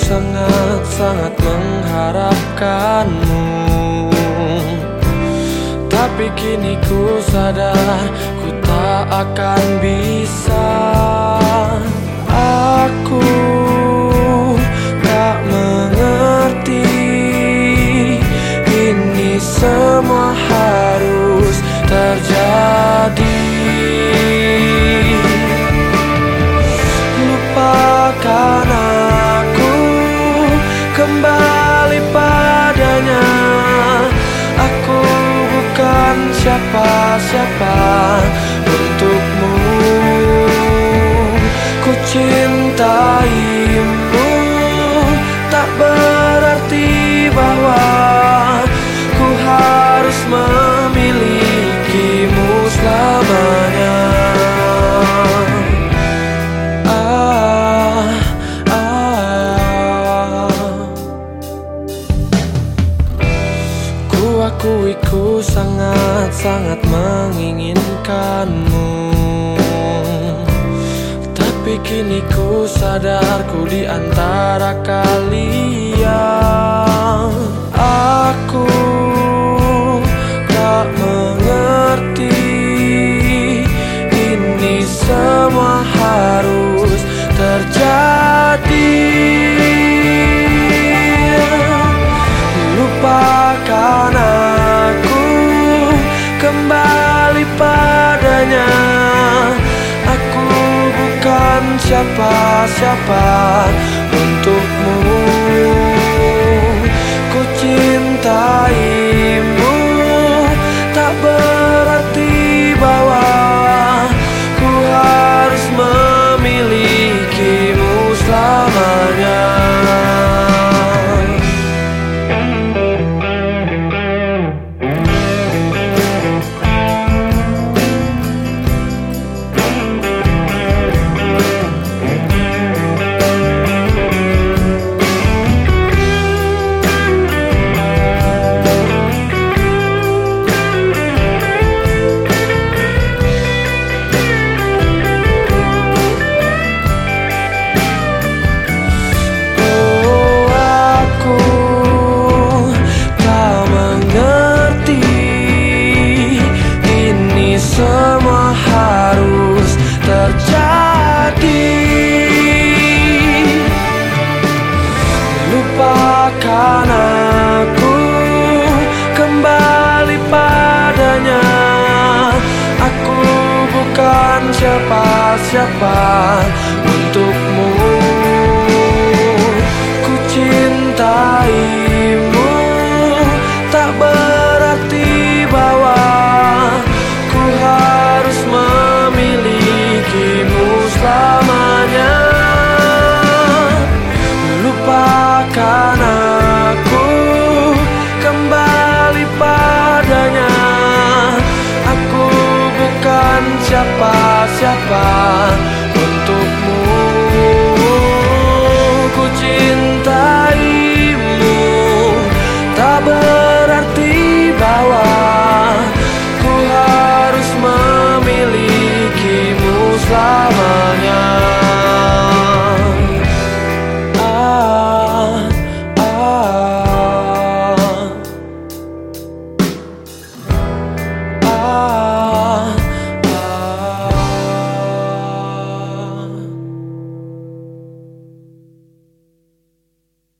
sangat-sangat mengharapkanmu. Tapi kini ku sadar ku tak akan bisa. Aku tak mengerti Ini semua harus siapa-siapa untukmu akui ku sangat sangat menginginkanmu. Tapi kini ku sadar ku di antara kalian. Aku siapa-siapa untukmu Siapa-siapa untukmu